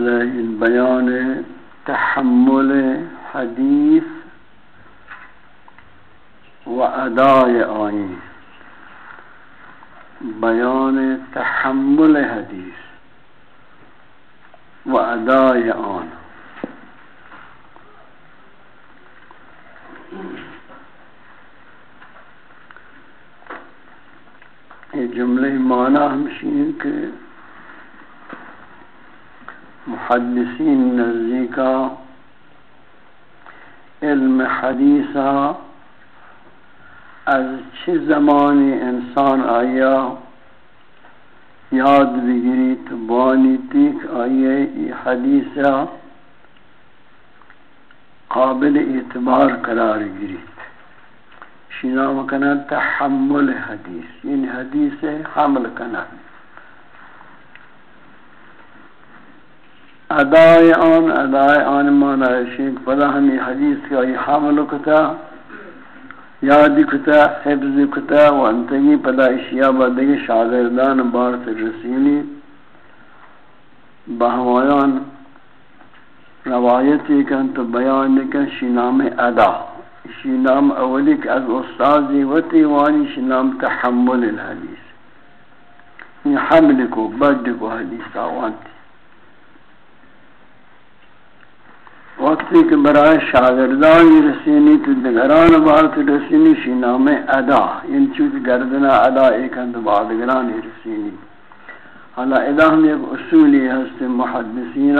على البيان تحمل حديث وأداء آیا۔ یاد بگیری تو بانی تیک آئیے یہ حدیثہ قابل اعتبار قرار گیری شنا مکنا تحمل حدیث یعنی حدیث حمل کنا ادائے آن ادائے آن مانا شیخ پدا ہمیں حدیث کا یہ حمل کتا۔ یادی کتا حفظ کتا و انتگی پدا اشیاء با بدگی شاگردان بارت رسیلی بہوایان روایتی کن تو بیان کن شنام ادا۔ شنام اولی که از استازی و تیوانی شنام تحمل الحدیث۔ این حمل کو، بد کو حدیث آوانتی وقتی که برای شاگردانی رسینی تو دگران بارت رسینی شنام ادا یعنی این چوت گردنا ادا ایکند بادگرانی رسینی حالا ادا ہم ایک اصولی ہست محدثین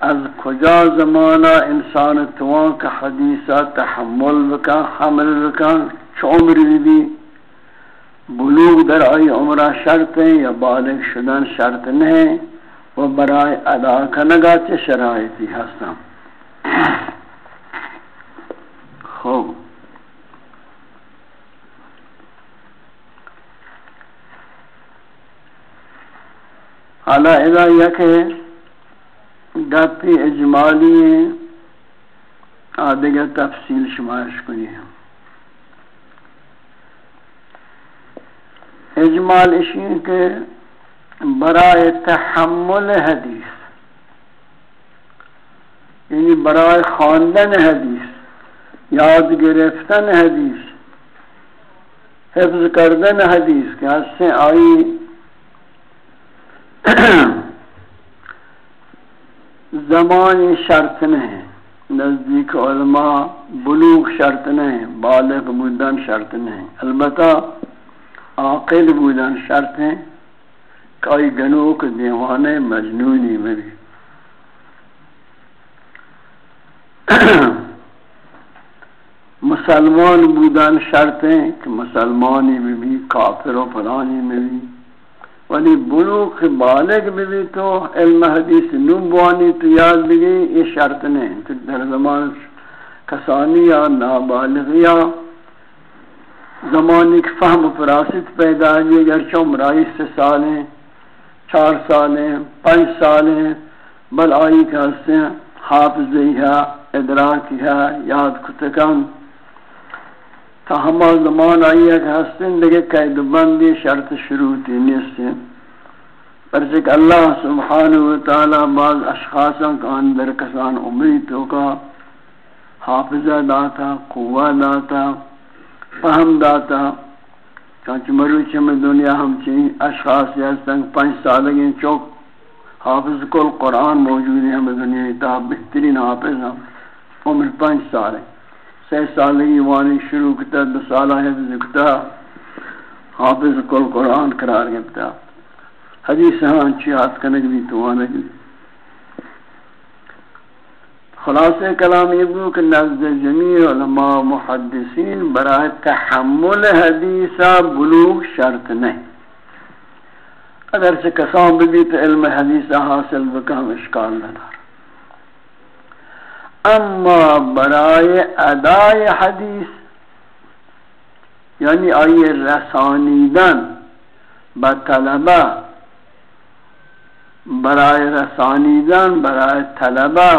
از کجا زمانہ انسان توان کا حدیثہ تحمل بکن حمل بکن چو بھی بلوغ در آئی عمرہ شرط ہیں یا بالغ شدن شرط نہیں؟ و برای ادا کنگا چه شرائطی هستم خوب۔ حالا اذا یک گپی اجمالی آدھگر تفصیل شمارش کنی اجمال اشی کہ برائے تحمل حدیث۔ یعنی برائے خواندن حدیث، یاد گرفتن حدیث، حفظ کردن حدیث کہ اس سے آئی زمان شرط نہیں نزدیک علماء بلوغ شرط نہیں بالغ بودن شرط نہیں البتہ عاقل بودن شرط ہیں کئی گنوک دیوانے مجنونی میں بھی مسلمان بودن شرطیں کہ مسلمانی بھی بھی، کافر و پرانی میں بھی۔ ولی بلوک بالغ بھی بھی تو علم حدیث نمبوانی تو یاد بھی گئی یہ شرط نہیں۔ تو در زمان کسانی یا نابالغ یا زمانی کی فهم و فراست پیدا ہے اگر چمرائی سے سالیں۔ چار سال ہیں پانچ سال ہیں بل آئی کے ہستے ہیں ہے، ادراک ہے، یاد کتکان تا ہما زمان آئی ہے کہ ہستے ہیں لگے قید بندی شرط شروع تھی نیستے پرچک اللہ سبحانہ وتعالی بعض اشخاصاں کا اندر کسان امیتوں کا حافظہ داتا، قوہ داتا، فہم داتا۔ چانچہ مروچ میں دنیا ہم چین اشخاص یا سنگ پانچ سالگی چوک حافظ کل قرآن موجود ہے، ہمیں دنیا تا بہترین حافظ ہم۔ عمر پانچ سال ہے۔ سی سالگی وانی شروع کتا، دو سالہ حفظ کتا۔ حافظ کل قرآن قرار گتا حدیث ہاں چی ہاتھ کنک بھی تو آنک بھی خلاص کلام یہ کہ نزد جمیع علماء محدثین برای تحمل حدیثہ بلوغ شرط نہیں۔ اگر سے کسان بھی تو علم حدیثہ حاصل بکم اشکال ندار اما برای ادای حدیث یعنی آئی رسانیدن با طلبہ برای رسانیدن، برای طلبہ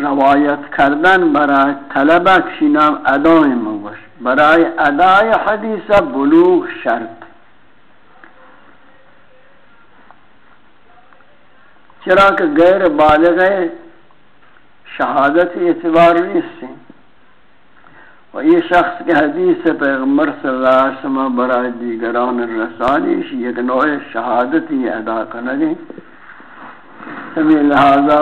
روایت کردن برای طلبه کشی نام ادای موش برای ادای حدیث بلوغ شرط. چرا کہ غیر بالغ شہادت اعتبار نہیں و یہ شخص کے حدیث پیغمبر صلی اللہ علیہ وسلم برای دیگران الرسانی یک نوع شہادتی ادا کرنے سمی لہذا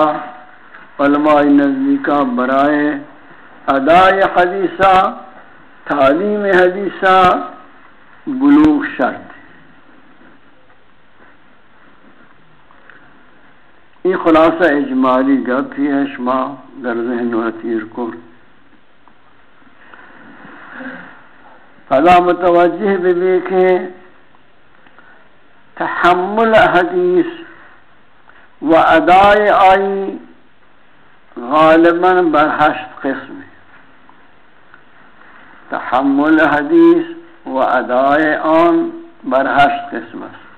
علماء نزدیکا برائے ادائے حدیثہ، تعلیم حدیثہ، بلوغ شرط۔ یہ خلاصہ اجمالی گپ تھی ہے، شما در ذہن و حتیر کو فلا متوجہ بھی کہ تحمل حدیث و ادائے آئی غالبا بر هشت قسم تحمل حدیث و ادای آن بر هشت قسم است.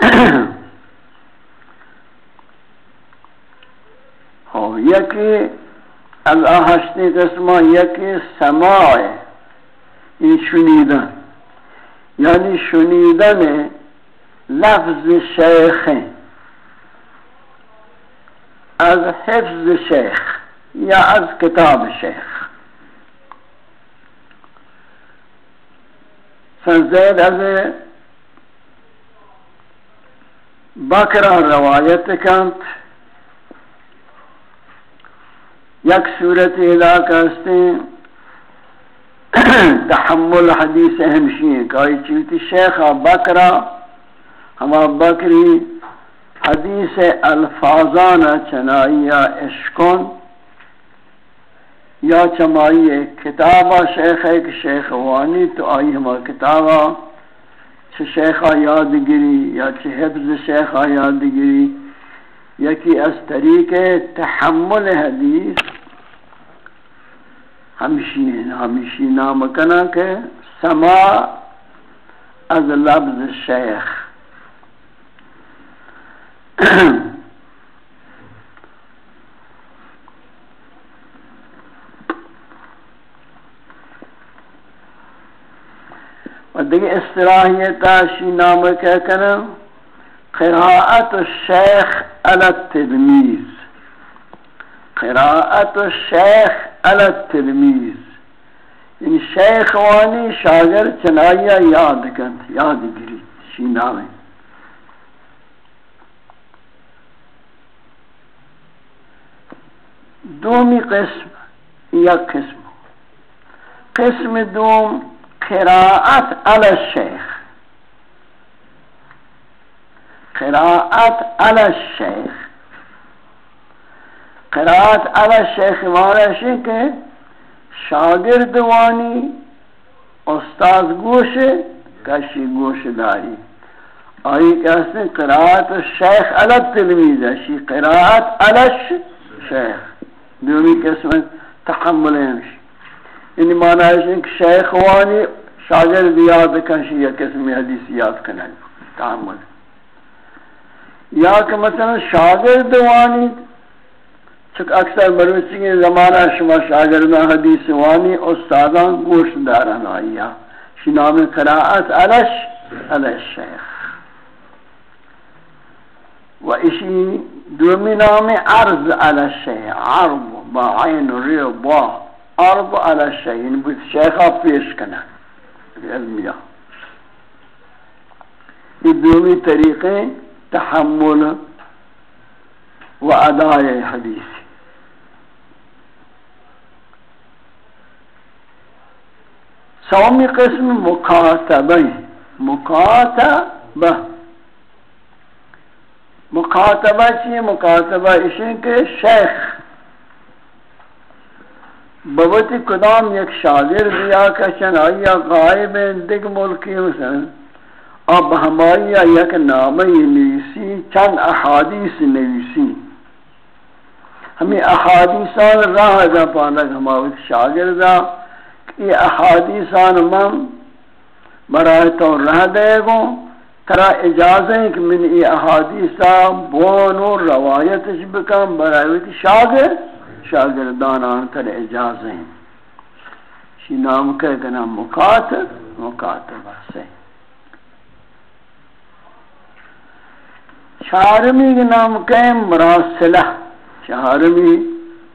خب، یکی از هشتی قسم یکی سماع، این شنیدن. یعنی شنیدن لفظ شیخ. از حفظ شیخ یا از کتاب شیخ. سنزید از بکر روایت کند. یک صورت علاقہ استے تحمل حدیث ہمشی ہے کہ چیتی شیخ بکرہ ہما بکری، حدیث الفاظان چنائی اشکن یا چمائی کتابہ، شیخ ایک شیخ وانی تو آئی ہما کتابہ، چھ شیخہ یادگری یا چھ حفظ شیخہ یادگری یکی از طریق تحمل حدیث ہمشی ہمشی نام کنا کہ سما از لفظ شیخ۔ و دیگه اصطلاحیتا شی نام که کنم قراءت الشیخ على التلمیز قراءت الشیخ على التلمیز یعنی شیخ وانی شاگرد چنائیہ یاد کند یاد گری شی نامه دومی قسم یا قسم. قسم دوم قراءت علی الشیخ. قراءت علی الشیخ. قراءت علی الشیخ معنی ہے کہ شاگرد وانی، استاد گوش، کشی گوش داری آئی کہتے ہیں قراءت الشیخ علی التلمیز ہے شی قراءت علی الشیخ. دومی قسم تحمل ہمشی یعنی معنی ہے کہ شیخ وانی شاگرد یاد کنشی یا قسم حدیث یاد کنن تحمل یا کہ مثلا شاگرد وانی چک اکثر مروسی کے زمانہ شما شاگرد حدیث وانی استادان گوش دارن آئیا شنام قراءت علش علش شیخ و اسی دومی نام عرض علی الشیء، عرض با عین ری با، عرض علی الشیء یعنی بود شیخا پیش کنه علمیہ یہ دومی طریقے تحمل و ادائے حدیث. سومی قسم مکاتبہ مکاتبہ مخاطبہ چی مخاطبہ اشن کے شیخ بوتی کدام یک شاگرد یا کشن آیا غائب دگ ملکی مثلا، اب ہمائی یک نامی نیسی چند احادیث نیسی ہمیں احادیثان راہ دا پانک ہمائی شاگردہ یہ احادیثان من برای تو رہ دے گو ترا اجازہ ہے کہ من یہ احادیثا بونو روایتش بکم برای شاگرد شاگردان آنتر اجازہ ہیں۔ شی نام کہے کہ نام مکاتب مکاتب سے چہارمی نام کہے مراسلہ۔ چہارمی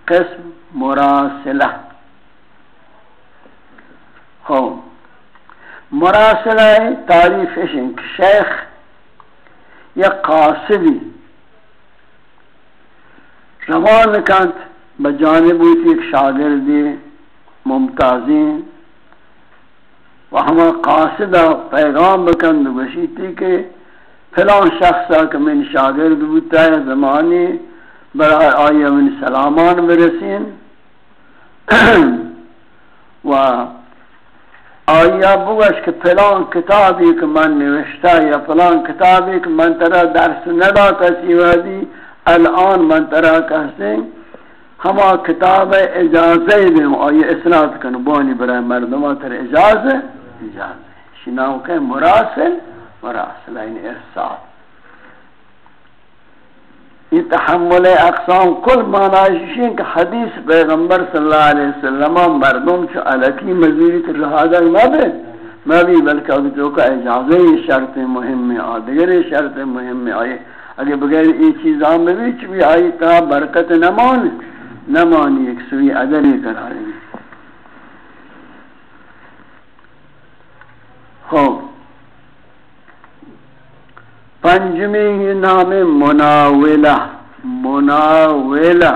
قسم مراسلہ۔ ہاں۔ ہو مراسلہ تعریف اشنک شیخ یا قاصدی روان کانت بجانب ہوئی ایک شاگردی ممتازین و ہما قاصدہ پیغام بکند بشیتی کہ فلان شخصا کہ من شاگرد بودتا ہے زمانی برای آئی من سلامان برسین و آیا بگش که پلان کتابی که من نوشته یا پلان کتابی که من ترا درس ندا کسی وحدی الان من ترا کہتے ہما کتاب اجازه دیں آیا اصلاحات کنو بانی برای مردمہ تر اجازه؟ اجازه. شناو که مراسل مراسل این ارسال. یہ تحمل اقسام کل معنی کہ حدیث پیغمبر صلی اللہ علیہ وسلم مردم چو علکی مزیری تر رہادہ مبے مبی بلکہ اگر تو کا اجازہ یہ شرط مهم ہے آدگر شرط مهم ہے اگر بغیر یہ چیزاں میں بھی چوی آئی تا برکت نمان نمانی ایک سوی عدلی قراری خوب۔ پنجمی نام مناولہ مناولہ۔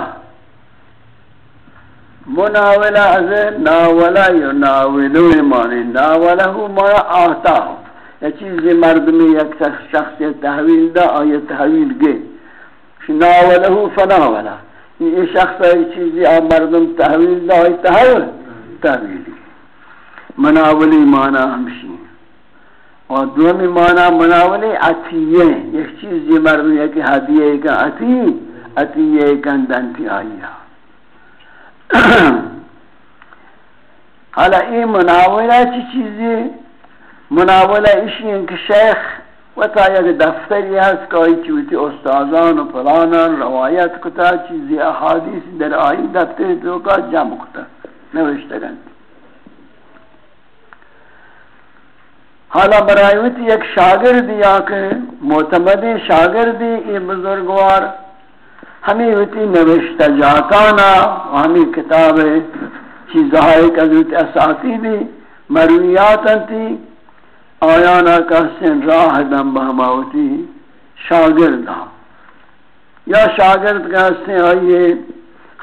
مناولہ از ناولہ یا ناولو مانی ناولہ ہو مانا آتا ہو۔ یا چیزی مردمی یک شخص تحویل دا، آیا تحویل گے ناولہ ہو فناولہ یہ شخص ہے چیزی آپ مردم تحویل دا ہوئی تحویل۔ تحویلی۔ مناولی مانا ہمشی۔ اور دومی مانا مناولی عطیے ایک چیز یہ مردم ہے کہ حدیعہ کا عطی، عطیہ گندنتی آئیا حالا این مناولہ چی چیزی؟ مناولہ اشی ہے شیخ و تا یک دفتری هست که ای چوتی استازان و پلانان روایت کتا، چیزی احادیث در آئی دفتر تو کا جمع کتا نوشتگن حالا برایوتی یک شاگردی یا کہ معتمد شاگردی ای بزرگوار ہمیں ہوتی نوشتہ جاتانا ہمیں کتاب چیزہ ایک چیزہائی کذوت اساتیدی مرویات انتی آیانا کسن راہ دم بہماوتی شاگرد یا شاگرد کہتے آئیے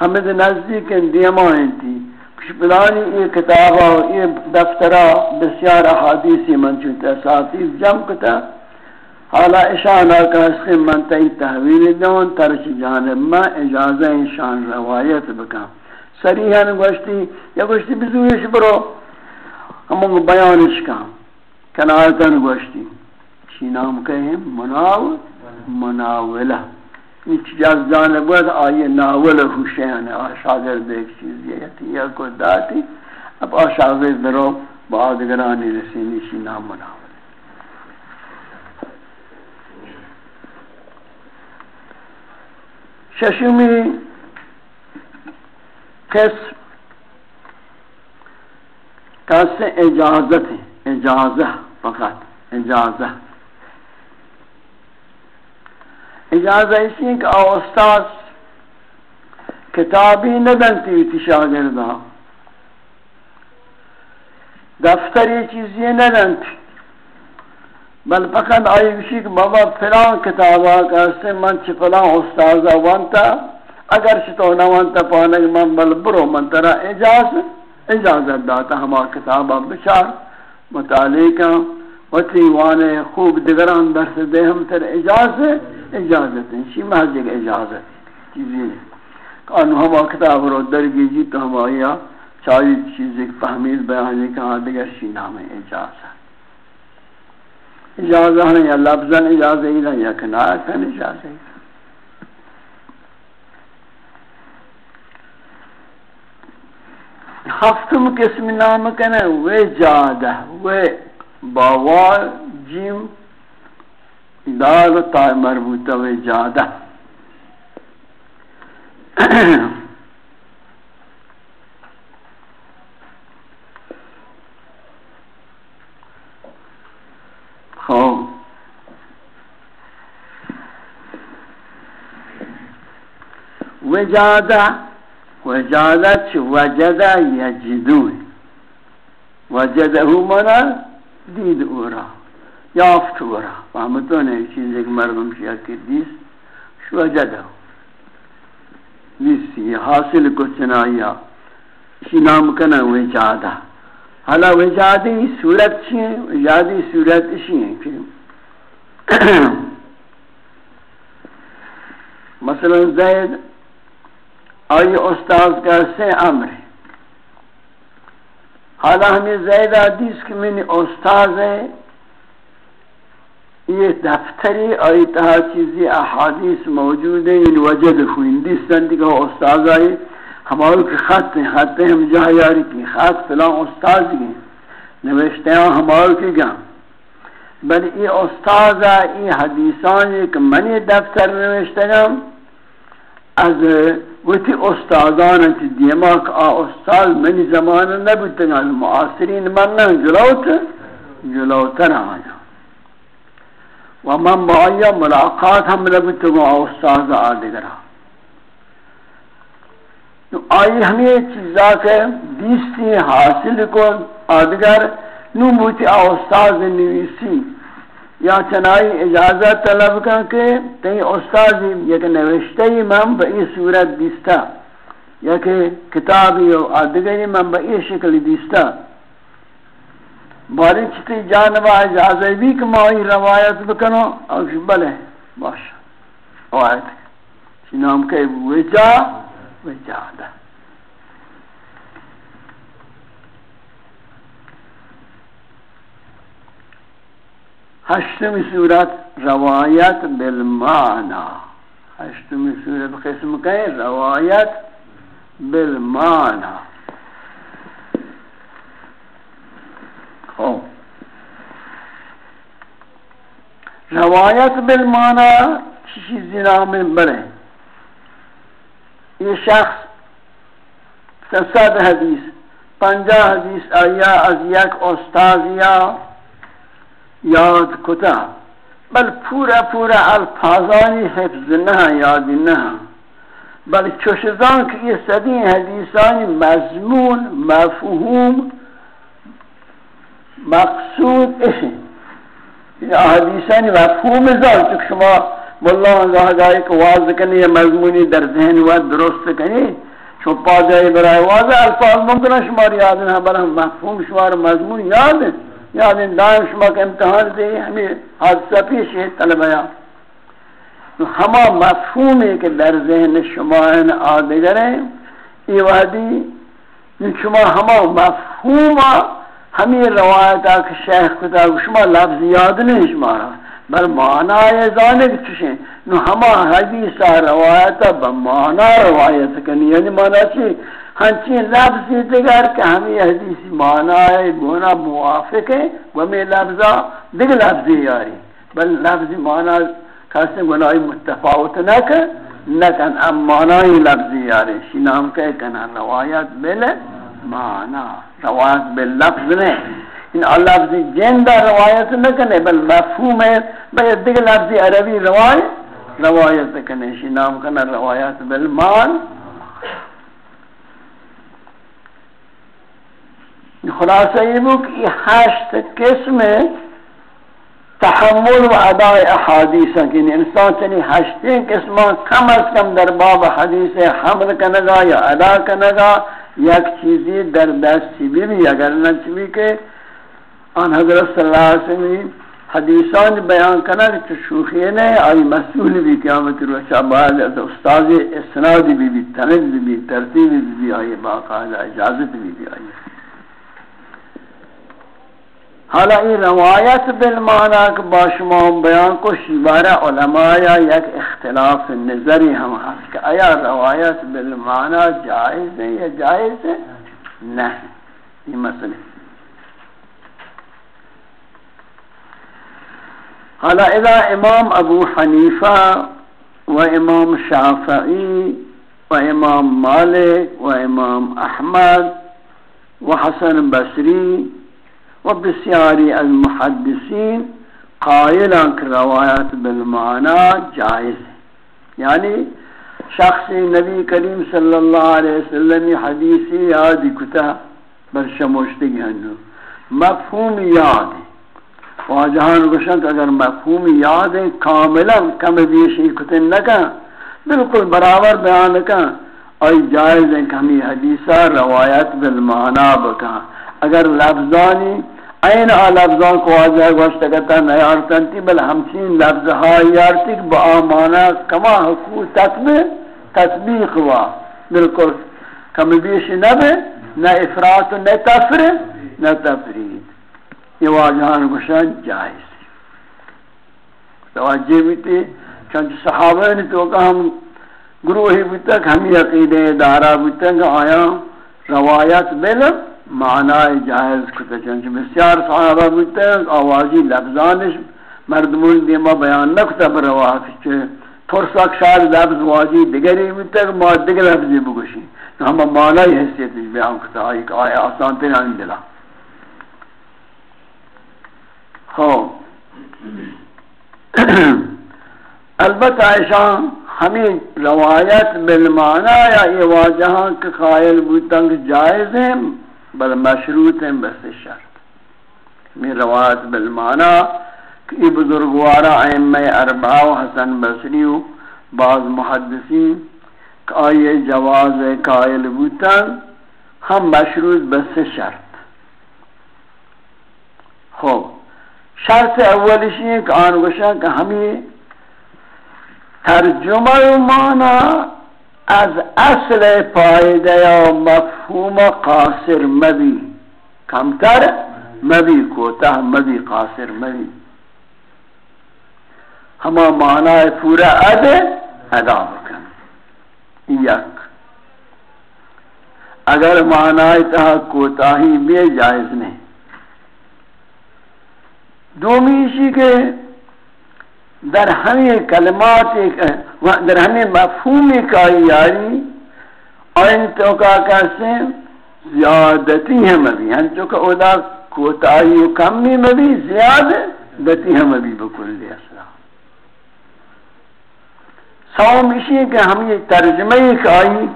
ہمیں نزدیک دیمائیں تھی کچھ پلانی یہ کتابہ یہ دفترہ بسیار حادیثی من چونتا ساتھی جم کتا۔ حالا اشانا کہتے من تئی تحویل دون ترچ جانب ما اجازہ شان روایت بکا۔ سریحا گوشتی، یا گوشتی بزویش برو۔ ہموں بیانش کام کنایتن گوشتی۔ چی نام کہیں؟ مناو مناولہ۔ هیچ جزدان بود آیه ناول هوشیانه آشادر به یک چیزیه یا کداتی اب آشادر برو با آدگرانی رسینی شی نام و ششمی کس قسم اجازت اجازه فقط اجازه. اجازہ اسی ہے کہ استاذ کتابی ندنتی ہوتی شاگردہ ہاں۔ دفتری چیزی ندنتی بل فقط آئی بشی کہ بابا فلان کتابہ کہستے من چی فلان استاذہ وانتا اگر چی نہ وانتا پانک من بل برو من ترا اجازت اجازت داتا ہما کتابہ بچار متعلقہ وتی وانے خوب دگران درس دے ہم تر اجازت اجازت ہیں شی محض ایک اجازت چیزی کانو ہما کتاب رو درگی جی تو ہم آیا چاہیے چیز ایک فہمید بیانی کہاں دیگر شی نام اجازت اجازت ہے، یا لفظاً اجازت ہے، یا کنایتاً اجازت ہے۔ ہفتم قسم نام کنے وہ جادہ وہ باوال جیم دال تا مربوطہ وہ جادہ۔ خوب وجادہ وجادت وجد یجدون۔ وجده منا، دید او را یافت او را فهمتون ایک چیز ایک مردم شیعه که دیست شو وجده دیستی حاصل کو چنایا شی نام کنه وجاده. حالا وجاده صورت چیه؟ وجاده صورت چیه؟ که مثلا زید آئی استاذ کا سے امر حالا ہمیں زید حدیث کہ میں استاذ ہے یہ دفتری آئی تہا چیزی احادیث موجود ہیں، ان وجد ہوئی ہندوستان دیکھا استاذ آئی ہمارے کے خط ہیں خط ہیں ہم جہاں یاری کی خط فلان استاذ گئے نوشتے ہیں ہمارے کے گا بل یہ استاذ آئی حدیثان ایک منی دفتر نوشتے ہیں۔ از وتی استادان تی دیما که آ استاد منی زمان نبودن از معاصرین من نه جلوت جلوتر آیا۔ و من با آیا ملاقات هم نبودن آ استاد آدگرا آئی ہمیں چیزا کے دیستی حاصل کو آدگر نو موتی آ استاد نویسی۔ یا چنائی اجازت طلب کن کہ تین استازی یک نوشتی من با ای صورت دیستا۔ یا کہ کتابی و آدگری من با ای شکل دیستا۔ باری چتی جانبا اجازت بھی کہ ما ای روایت بکنو اوش بلے، باش، آیت. چنام کہ وجا وجا دا. ہشتمی صورت روایت بالمعنی. ہشتمی صورت قسم کہیں روایت بالمعنی خوب روایت بالمعنی چیزی نام بڑے یہ شخص سد حدیث، پنجہ حدیث آیا، از یک استازیہ یاد کتا۔ بل پورا پورا الفاظانی حفظ نہ، یاد نہ۔ بل چشزان که یہ صدی حدیثانی مضمون مفهوم مقصود اشه یعنی این حدیثانی مفهوم زال چک شما والله انگاه جایی که واضح کنی، یا مضمونی در ذهن و درست کنی، چون پا برای واضح الفاظ ممکنه شما یاد نه بل مفهوم شما مضمون یاد یعنی دائم شما کے امتحان دے ہمیں حادثہ پیش ہے طلبہ ہما مفہوم ہے کہ در ذہن شما ان آدگر ہیں یہ وحدی یعنی شما ہما مفہوم ہمیں روایت کہ شیخ کتا شما لفظ یاد نہیں شما بل معنی ہے چشیں نو ہما حدیثہ روایت بمعنی روایت کنی یعنی, یعنی معنی چی؟ ہنچین لفظی دیگر کہ ہمیں حدیثی معنی گونا موافق ہے ومی لفظا دیگ لفظی یاری بل لفظی معنی کسی گناہی متفاوت نکن نکن ام معنی لفظی یاری شی نام کہے کنا، روایت بل معنی۔ روایت بل لفظ نے ان لفظی جندہ روایت نکنے بل مفہوم ہے بل دیگ لفظی عربی روایت روایت کنے شی نام کنا روایت بل خلاصہ یہ بو کہ یہ ہشت قسم تحمل و اداء احادیث ہیں یعنی کہ انسان چنی ہشتیں قسمان کم از کم در باب حدیث حمل کنگا یا ادا کنگا یک چیزی در دستی بھی اگر نچوی که آن حضرت صلی اللہ علیہ وسلم حدیثان بیان کنن کہ شوخی نے آئی مسئول بھی قیامت روشا بعد از استاذ اسناد بھی بھی تند بھی ترتیب بھی بھی آئی باقاعدہ اجازت بھی بھی آئی حالا این روایت بالمعنی کہ باشما بیان کو شیبارہ علماء یک اختلاف نظری ہم ہست کہ آیا روایت بالمعنی جائز ہے یا جائز ہے نہیں یہ مسئلہ حالا اذا امام ابو حنیفہ و امام شافعی و امام مالک و امام احمد و حسن بصری و بسیاری المحدثین قائلان کہ روایت بالمعنی جائز یعنی شخص نبی کریم صلی اللہ علیہ وسلم حدیثی یادی کتا برشموشتگی ہنو مفہوم یاد واجہان گوشن اگر مفہوم یاد کاملا کم بیشی کتن نکا، بالکل برابر بیان کا اور جائز ہے کہ ہمیں حدیثہ روایت بالمعنی بکا۔ اگر لفظانی این آ لفظان کو واجہ گوشت کتا نیارتن تی، بل ہمچین لفظہائی یارتی با آمانا کما حقوق تطبیق تطبیق ہوا بالکل کم بیشی نبے نہ افراد و نہ تفرید. نہ تفرید. یہ واجہان گوشن جائز توجہ بیتی. چونچ صحابہ نے تو کہ ہم گروہی بیتا کہ ہمی عقیدے دارا بیتا کہ آیا روایت بل معنی جائز کتا چونچ بسیار صحابہ بیتا آوازی لفظانش مردمون دیما بیان نکتا بر روایت چے فرصت شاید لفظ واجی دیگری بیتا کہ ما دیگر لفظی بگوشی ہم معنی حیثیت بیان کتا آیا آسان تیرانی دلا۔ ہاں البتہ ایشان ہمیں روایت بالمعنی یا یہ واجہاں کے قائل بوتنگ جائز ہیں بل مشروط ہیں بس شرط. میں روایت بالمعنی کہ بزرگوارا ائمہ اربعہ و حسن بصری و بعض محدثین کہ آئیے جواز قائل بوتنگ ہم مشروط بس شرط. خوب. شرط اولش یہ کہ آن گوشا کہ ہمیں ترجمہ مانا از اصل پائدہ یا مفہوم قاصر مبی کمتر مبی کوتا مبی قاصر مبی ہما معنی پورا اد ادا بکن. یک. اگر معنی تہا کوتاہی بھی جائز نہیں. دومیشی کے در ہمیں کلمات در ہمیں مفہوم کا یاری اور ان تو کا کہتے زیادتی ہیں مبی۔ ہم تو کہ ادا کوتاہی و کمی مبی زیادتی ہیں مبی بکل اصلا۔ سوم اسی کہ ہم یہ ترجمہ ایک آئی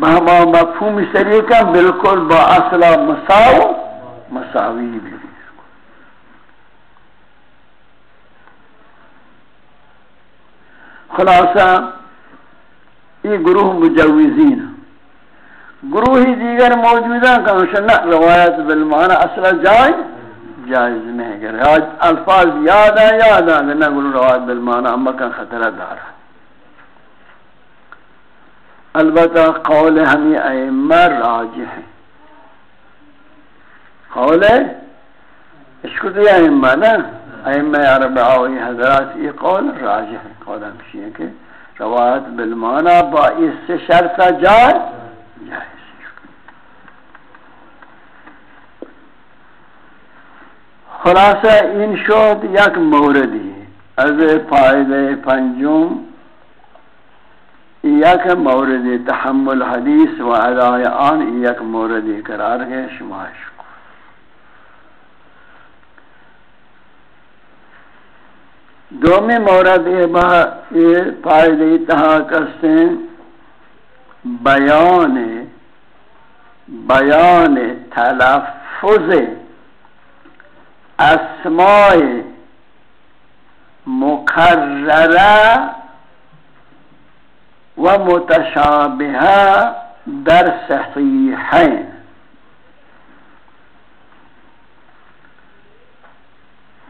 بہما مفہوم سریکہ بالکل با اصلا مساو مساوی بھی۔ خلاصہ، یہ گروہ مجوزین۔ گروہی دیگر موجودہ کہ روایت بالمعنی اصلا جائز جائز نہیں گر الفاظ یاد ہے یاد ہے نہ گروہ روایت بالمعنی اما کا خطرہ دارا البتہ قول ہمیں ائمہ راجح ہے قول اشکو دیا ائمہ نا۔ ائمہ اربعہ و حضرات یہ قول راجح ہے، قول ہمشی ہے کہ روایت بالمعنی با اس سے شرط جائے جائز خلاصہ ان شد یک موردی از فائدہ پنجم، یک مورد تحمل حدیث و ادائی آن یک موردی قرار ہے شماش دومی مورد یہ فائدے تہا کرتے ہیں، بیان بیان تلفظ اسماء مکررہ و متشابہہ در صحیحین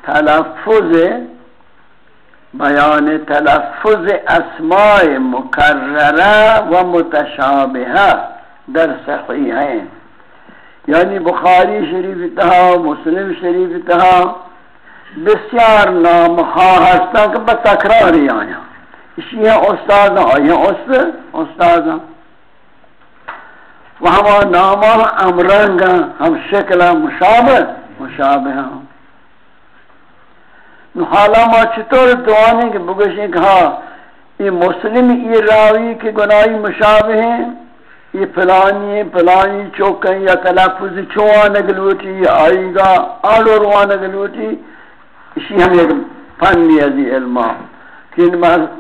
تلفظ بیان تلفظ اسماء مکرره و متشابهه در صحیحین یعنی بخاری شریف تها مسلم شریف تها بسیار نام ها هستن که به تکراری آیا۔ اسی ہیں استاد آیا است استاد و ہما نام ہم رنگ ہم شکل مشابه مشابه ہم حالا ما چطور دعانے کہ بگوشیں کہ ہاں یہ مسلم، یہ راوی کے گناہی مشابہ ہیں، یہ پلانی پلانی چوکیں یا تلفظ چوان گلوٹی یا آئی گا آڑو روان گلوٹی اسی ہم ایک فنی ازی علماء کہ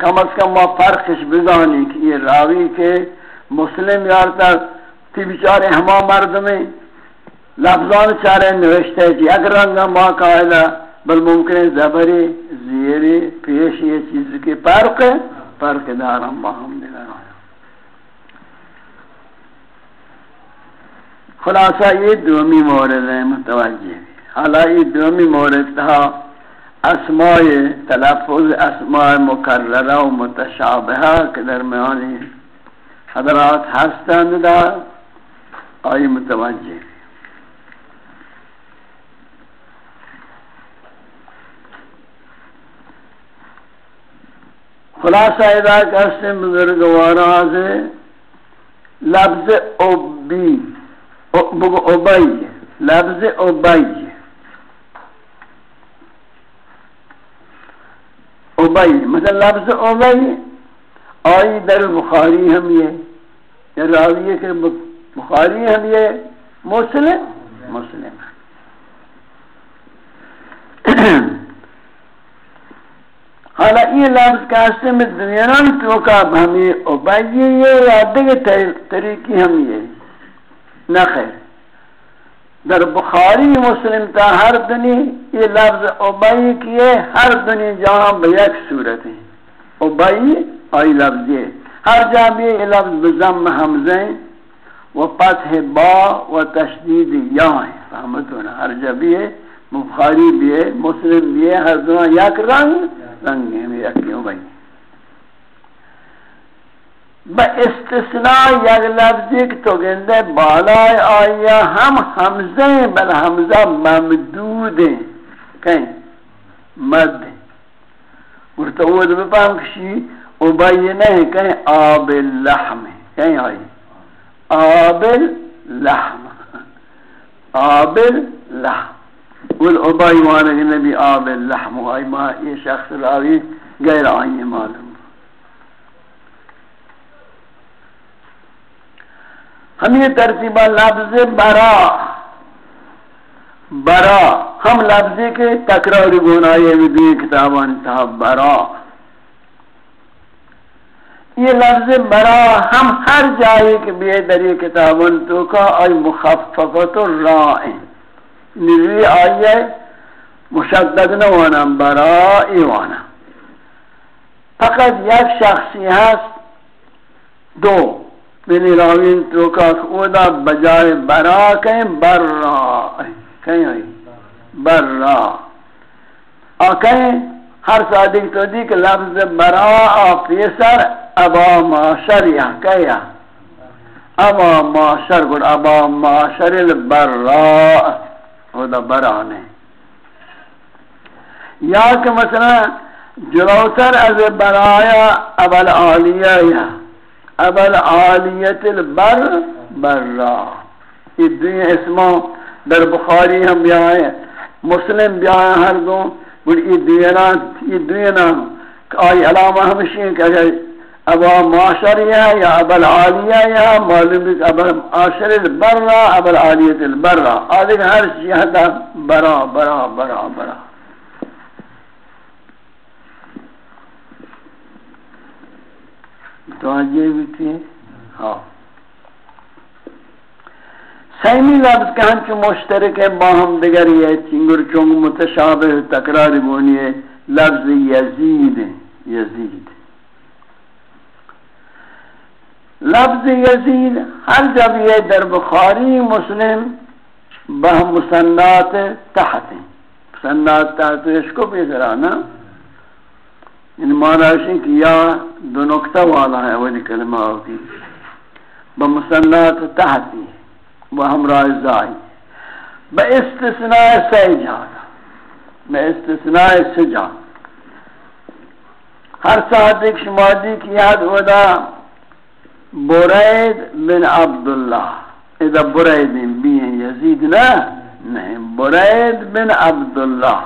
کم از کم ما فرقش بزانی کہ یہ راوی کے مسلم یارتا تی بچارے ہما مردمیں لفظان چارے نوشتے جی اگر رنگا ما قائلہ بل ممکن ہے زبری زیری پیش یہ چیز کے فرق فرق دارم باہم دیگر آیا خلاصہ یہ دومی مورد ہے، متوجہ۔ حالا یہ دومی مورد تھا اسماء تلفظ، اسماء مکررہ و متشابہہ کے درمیانی حضرات ہستند دا آئی متوجہ۔ خلاصہ ادا کرتے بزرگوارا سے لفظ اوبی اوبئی لفظ اوبئی اوبئی مثلا لفظ اوبئی آئی در بخاری ہم یہ، یا راوی کہ بخاری ہم یہ مسلم مسلم۔ حالا یہ لفظ کہتے میں دنیان تو کا ہمیں اوبائی یہ یا دیگے طریقی ہم یہ نہ خیر. در بخاری مسلم تا ہر دنی یہ لفظ اوبائی کیے ہر دنی جہاں بیک صورت ہے اوبائی آئی لفظ یہ ہر جا بھی یہ لفظ بزم حمزیں و پتح با و تشدید یا ہے فهمتونا ہر جا بھی ہے بخاری بھی ہے، مسلم بھی ہے، ہر دنیا یک رنگ رنگ ہیں میں یکیوں بھائی۔ با استثناء یک لفظی کہ تو گندے بالا آیا ہم حمزے بل حمزہ ممدود ہیں۔ کہیں؟ مد مرتوود بپام کشی ابی نہیں، کہیں؟ آب اللحم ہے کہیں آئی؟ آب اللحم۔ آب اللحم۔ والعبائی وانا نبی آب اللحم وائی ما یہ شخص راوی غیر آئین معلوم ہم یہ ترتیبہ لفظ برا برا ہم لفظ کے تکرار گناہی میں بھی کتابان تھا برا یہ لفظ برا ہم ہر جائے کے بھی در یہ کتابان تو کا آئی مخففت الرائن نروی آئیے مشدد نوانا برائی وانا فقط یک شخصی هست، دو. بنی راوین تو کا اودا بجائے برا کہیں برا کہیں آئی؟ برا آکہیں، ہر صادق تو دی کہ لفظ برا آفیسر ابا معاشر یا کہیا ابا معاشر گڑ ابا معاشر البراء خدا برانے یا کہ مثلا جلوتر از برایا ابل آلیہ یا ابل آلیت البر برا۔ یہ دنیا اسموں در بخاری ہم بیائیں مسلم بیائیں ہر دو، بڑی یہ دنیا یہ دنیا آئی علامہ ہمشی کہ اگر ابا معاشریہ یا ابا العالیہ یا معلوم ہے ابا معاشر البرہ، ابا العالیت البرہ۔ آدھے ہر شیعہ برا برا برا برا توجہ بھی تھی؟ ہاں۔ سیمی لفظ کہ ہم چو مشترک ہے باہم دگر یہ چنگر چونگ متشابہ تقرار بونی ہے۔ لفظ یزید یزید۔ لفظ یزید، ہر جب یہ در بخاری مسلم بہ مسنات تحت ہیں۔ مسنات تحتش کو بھی ذرانا ان معنی کہ یا دو نقطہ والا ہے وہ کلمہ ہوتی بمسنات تحتی وہ ہمراہ زائی با استثناء سی جانا۔ استثناء سی ہر ساتھ ایک شمادی کی یاد ودا برید بن عبداللہ. اذا برید بن یزید نا؟ نہیں. برید بن عبداللہ.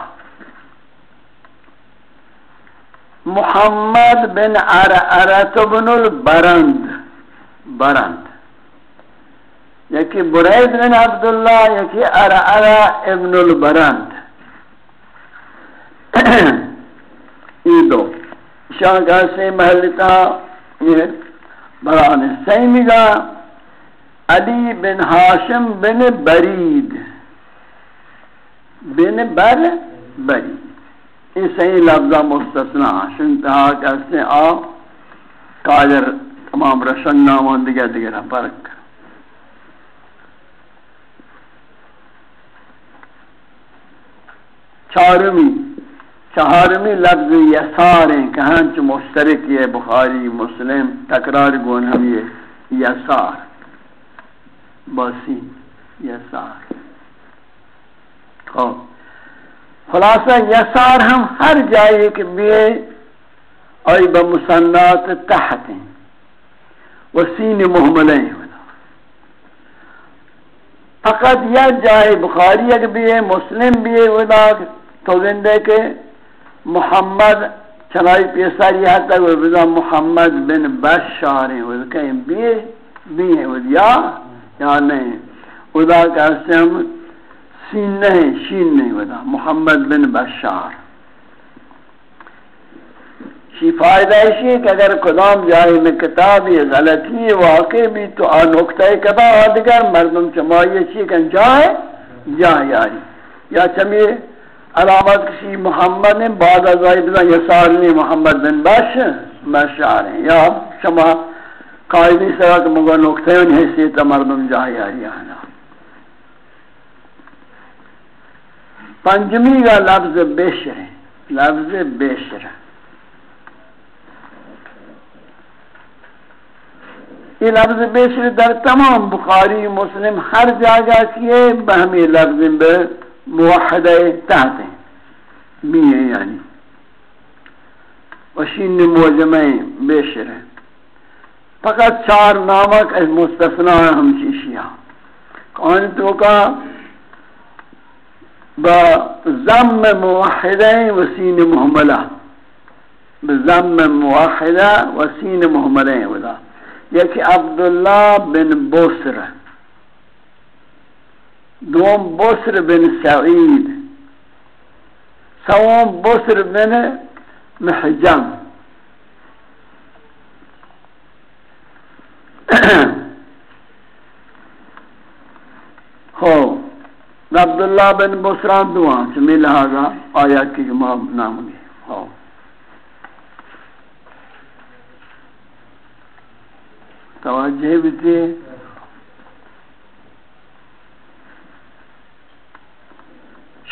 محمد بن عرعرت بن البرند. برند. یکی برید بن عبداللہ، یکی عرعر ابن البرند. یہ دو. شاہ کا سے محلتا، یہ بران سیمگا علی بن حاشم بن برید. بن بر برید. یہ صحیح لفظہ مستثنا شنتہا کہتے ہیں آپ کاجر تمام رشن نامان دیگر دیگر فرق چارمی چہارمی لفظ یسار ہیں کہاں چھ مشترک یہ بخاری، مسلم، تکرار گون ہم یہ یسار، باسی یسار۔ خلاصہ یسار ہم ہر جائے کہ بیئے اور بمسنات تحت ہیں۔ وسین محملیں فقط یا جائے بخاری اگر بھی ہے، مسلم بھی ہے ودا تو زندے کے محمد چنائی پیسار یہاں تک وہ محمد بن بشار ہیں وہ کہیں بھی بھی ہیں وہ یا یا نہیں۔ خدا کا ہم سین نہیں شین نہیں ودا محمد بن بشار۔ شی فائدہ ہے کہ اگر کدام جائے میں کتاب یہ غلطی واقع بھی تو آ نقطۂ کدا آدگر مردم چمائیے چی کن جائے جائے یاری یا چمیے علامت کسی محمد نے بعد از بزن یسار نے محمد بن بش بشار ہیں۔ یا شما قائدی سرا کہ مگا نکتے ان حیثیت مردم جاہی آئی آنا پنجمی کا لفظ بیشر ہے۔ لفظ بیشر یہ لفظ بیشر در تمام بخاری مسلم ہر جگہ کیے بہمی لفظ بیشر موحدہ تحت ہیں۔ بھی ہیں یعنی۔ وشین موجمہ بیشر ہیں فقط چار نامک از مستثنا ہم چیشیاں کون تو کا با زم موحدہ وسین محملہ۔ بزم موحدہ وسین محملہ ودا۔ یکی عبداللہ بن بوسرہ۔ دوم بسر بن سعید. سوم بسر بن محجم. ہو عبداللہ بن بسران دوان چمی لہذا آیا کی جماب نام گئے ہو توجہ بھی تھی۔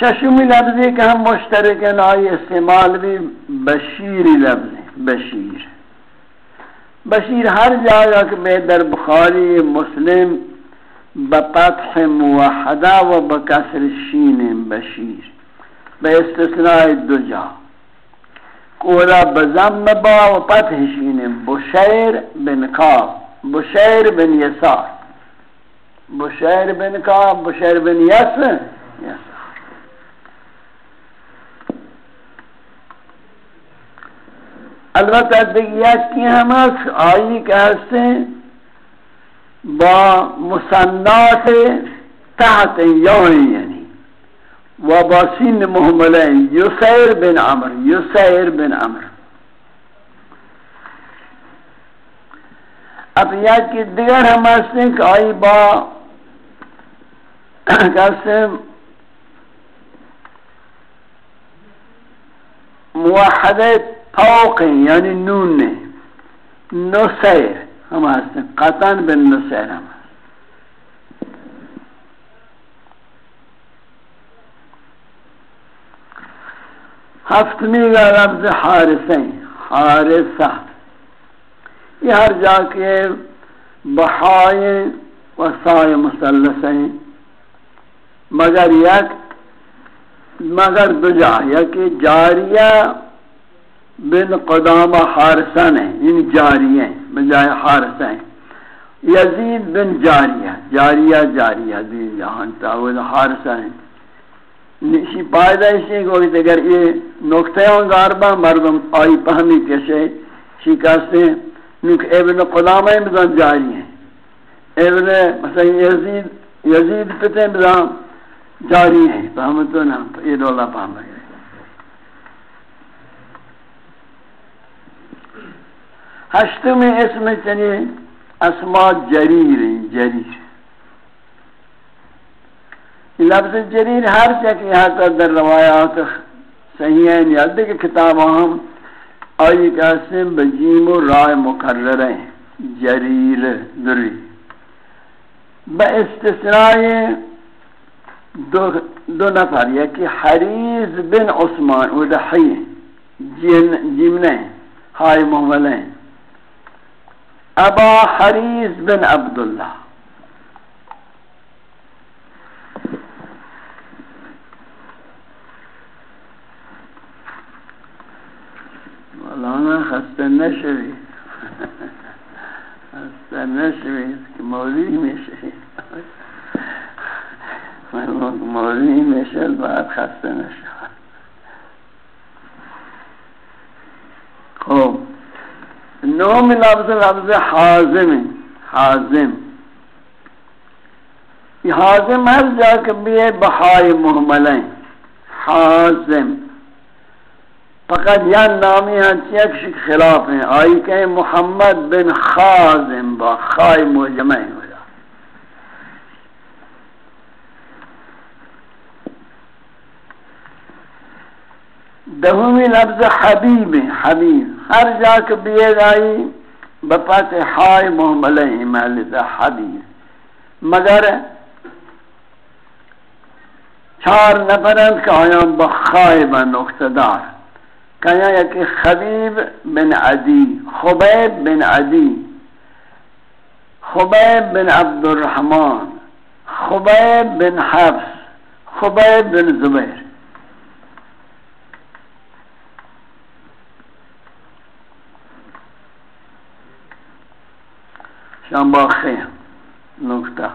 ششمی لفظی کہ ہم مشترک ہیں آئی استعمال بھی بشیری لفظ بشیر. بشیر ہر جگہ کہ بے در بخاری، مسلم بپتح موحدہ و بکسر شین بشیر. بے استثناء دو جا. کولا بزم با و پتح شین بشیر بن کاب بشیر بن یسار. بشیر بن کاب بشیر بن یس یس البتہ دیگیت کی ہم آئی کہتے ہیں؟ با مسنات تحت یوئی یعنی و با سین محملین یسیر بن عمر، یسیر بن عمر۔ اب یا کی دیگر ہم ہستے ہیں کہ آئی با کہتے ہیں؟ موحدت فوق یعنی نون نے نسیر ہم ہستے ہیں قطن بن نسیر ہم ہفتمی کا لفظ حارسیں حارسہ یہ ہر جا کے بہائیں و سائے مسلسیں مگر یک، مگر دجا یک جاریہ بن قدام حارسن ہیں یعنی ان جاریہ، بجائے حارسن یزید بن جاریہ جاریہ جاریہ، دین جہان، تاول حارسن ہیں۔ نشی پائدہ اسی کو کہ اگر یہ نکتہ ہوں غاربہ مردم آئی پہمی کشے شکاستے ہیں۔ نک ابن قدامہ بزن جاری ہیں۔ ابن مثلا یزید یزید پتے بزن جاری ہیں فہمتو نا یہ دولا پہم گئے ہشتمی اسم چنی اسماء جریر جریر لفظ جریر ہر چکی حتی در روایات صحیح ہیں یا دیکھ کتاب ہم آئی قاسم بجیم و رائے مقرر ہیں جریر دری با استثناء دو, دو نفر یکی حریز بن عثمان و دحی جیمنے ہائی محملیں أبا حريز بن عبد الله والله أنا خسته نشوي خسته نشوي مولي مشي مولي مشي بعد خسته نشوی خب نوم لفظ لفظ حازم حازم۔ یہ حازم ہر جا کے بھی بہائی محملیں حازم۔ فقط یا نامی ہیں، چیک شک خلاف ہیں۔ آئی کہ محمد بن خازم با خائی مجمع ہو جا دہمی لفظ حبیب حبیب. ہر جا کے بیگ آئی بپاس ہائی محمل محلتا حبیب. مگر چار نفرند کا آیا بخائی بن اقتدار کہا کہ Khubaib bin Adi, Khubaib bin Adi. Khubaib bin Abdur Rahman Khubaib بن حفظ، خبیب بن زبیر. شام خیر نکتہ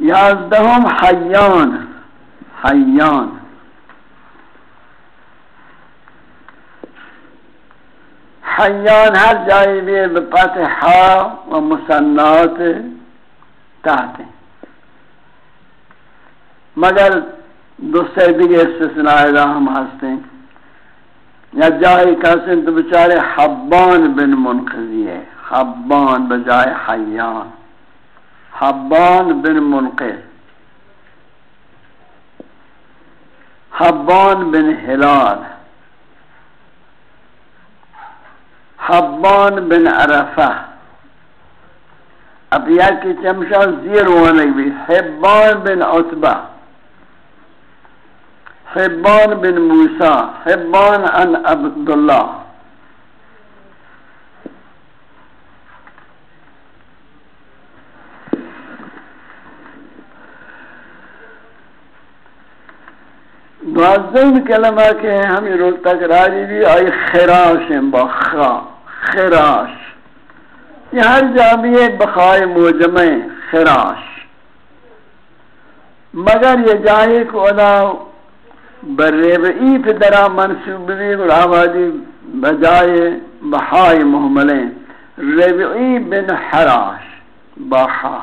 یازدہم حیان حیان حیان ہر جائے بھی بفتح و مسنات تحت مگر دوسرے دیگے استثناء ہم ہستے ہیں یا جائے کسن تو بچارے حبان بن منقضی ہے۔ حبان بجائے حیان۔ حبان بن منقذ حبان بن ہلال۔ حبان بن عرفہ۔ اب یا کی چمشا زیر ہونے بھی حبان بن عطبہ حبان بن موسیٰ، حبان ان عبداللہ۔ دوازدهم کلمه که همین رو تکراری بھی، آئی خراش بخا، خراش۔ یہ ہر جامعی بخائے موجمع خراش۔ مگر یہ جائے کو ادا بربعی پہ درا منصوب بھی اور آبادی بجائے بہائے محملیں ربعی بن حراش بخا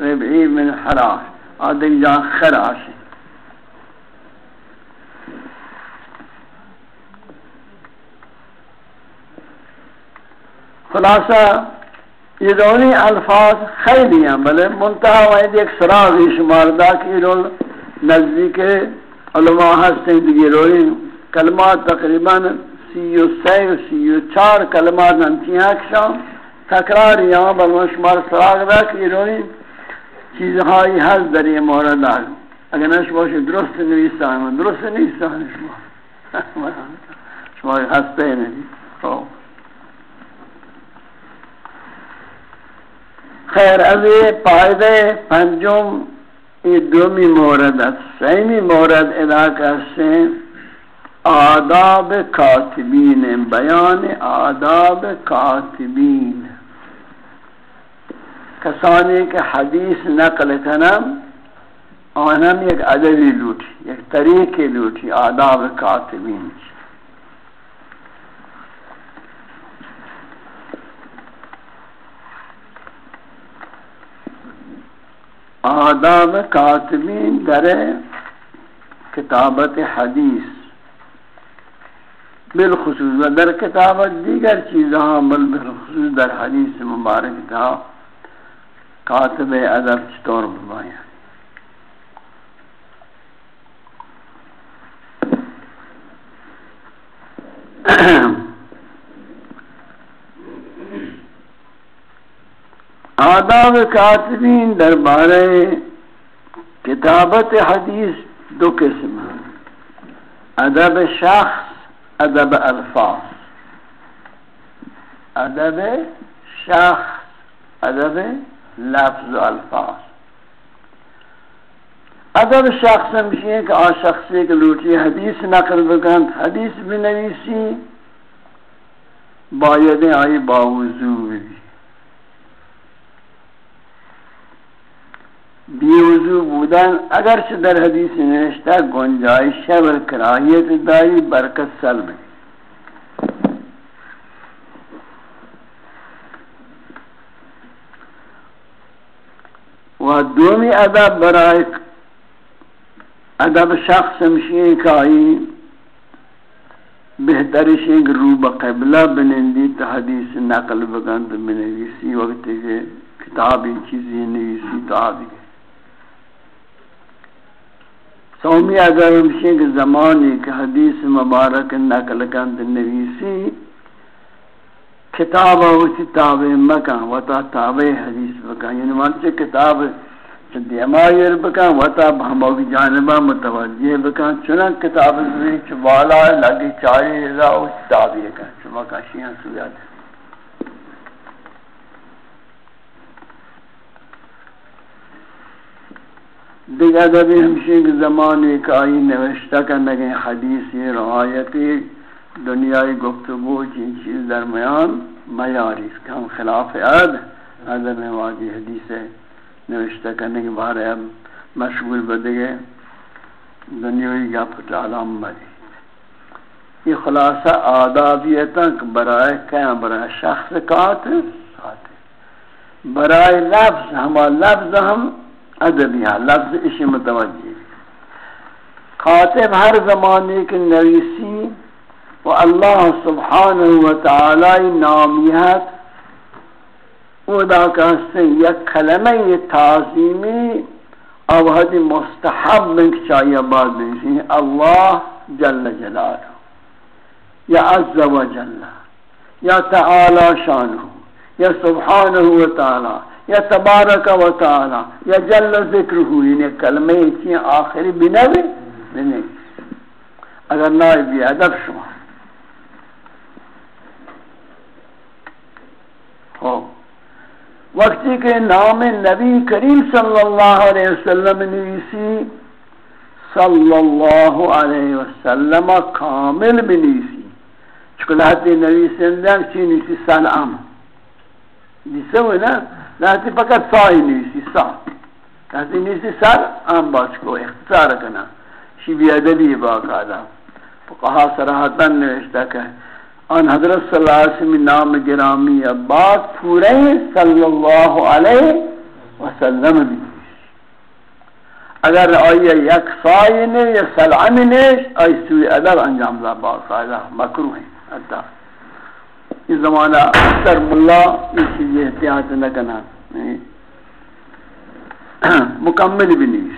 ربعی بن حراش آدھے جان خراش. خلاصہ، یہ دونی الفاظ خیلی ہیں، بلے منتہا وید ایک سراغی شمار دا کی رول نزدیک علماء دیگی رولی کلمات تقریباً سی و سی و سی و چار کلمات نمتی ہیں اکشان تکرار یہاں بلو شمار سراغ دا کہ روی چیزهایی هست در این مورد. اگر نش باشه درست نویسان درست نیستان شما. شما هسته نبید خب. خیر از پایده پنجم یہ دومی مورد ہے سیمی مورد علاقہ سے آداب کاتبین، بیان آداب کاتبین. کسانی کے حدیث نقل کنم، آنم یک ادبی لوٹی یک طریقی لوٹی آداب کاتبین. آداب کاتبین در کتابت حدیث، بالخصوص و در کتابت دیگر چیزاں، بل بالخصوص در حدیث مبارک تھا۔ کاتب ادب چطور ببایا آداب کاتبین دربارے کتابت حدیث دو قسم ادب شخص، ادب الفاظ۔ ادب شخص، ادب لفظ و الفاظ۔ ادب شخص ہمشی کہ آ شخصی کے لوٹی حدیث نقل بکن۔ حدیث بنویسی، باید آئی باوضو بھی بیوزو بودن اگرچه در حدیث نوشته گنجایش و کراهیت داری برکت سلب و دومی ادب برای ادب شخص مشین کائی بہترش ایک رو بقبلہ بنندی تا حدیث نقل بگند، بنویسی وقتی کہ کتابی چیزی نویسی تا آدھی سومی اگر ہمشی کے زمانی کے حدیث مبارک نقل کند نویسی، کتاب ہوتی تابع مکان وطا تابع حدیث بکان یعنی مانچہ کتاب چندی امائر بکان وطا بہموی جانبہ متوجہ بکان چنان کتاب زوی چوالا لگی چاری رضا ہوتی تابع کان چما کاشیاں سویات ہے دیگر ادبی ہمشی کے زمانے کا آئی نوشتہ کرنے گئے حدیثی روایتی دنیای گفتگو چین چیز درمیان میاری اس کا ہم خلاف عد ادب واجی حدیث نوشتہ کرنے کے بارے اب مشغول بدگے دنیای گا پتالام مری یہ خلاصہ آدابیتا برائے کیا برائے شخص کات برائے لفظ ہما لفظ ہم ادبیہ لفظ اسی متوجہ خاطب ہر زمانے کے نویسی و اللہ سبحانہ و تعالی نامیت ادا کہتے ہیں یک کلمہ تعظیمی او حد مستحب من چاہیے بعد دیسی اللہ جل جلالہ، یا عز و جل، یا تعالی شانہ، یا سبحانہ و تعالی۔ یا تبارک و تعالی، یا جل ذکر ہوئی نے یعنی کلمہ کی آخری بنوی بنوی اگر نائی بھی ادب شما۔ ہو۔ وقتی کے نام نبی کریم صلی اللہ علیہ وسلم نویسی صلی اللہ علیہ وسلم کامل بنویسی چکلاتی نبی سندن چی نویسی سلام جسے ہوئی نا لازم فقط سای نیسی سا لازم نیسی سر آن باش کو اختصار کنا شی بی بیادبی باقادا فقها صراحتا نوشتا کہ آن حضرت صلی اللہ علیہ وسلم نام گرامی عباد پورے صلی اللہ علیہ وسلم بھی اگر آئی یک سائی نے یا سلعم نے آئی سوی ادب انجام دا باقادا مکروح ہے ادب یہ زمانہ اکثر ملا یہ چیز احتیاط نہ کرنا۔ مکمل بھی نہیں۔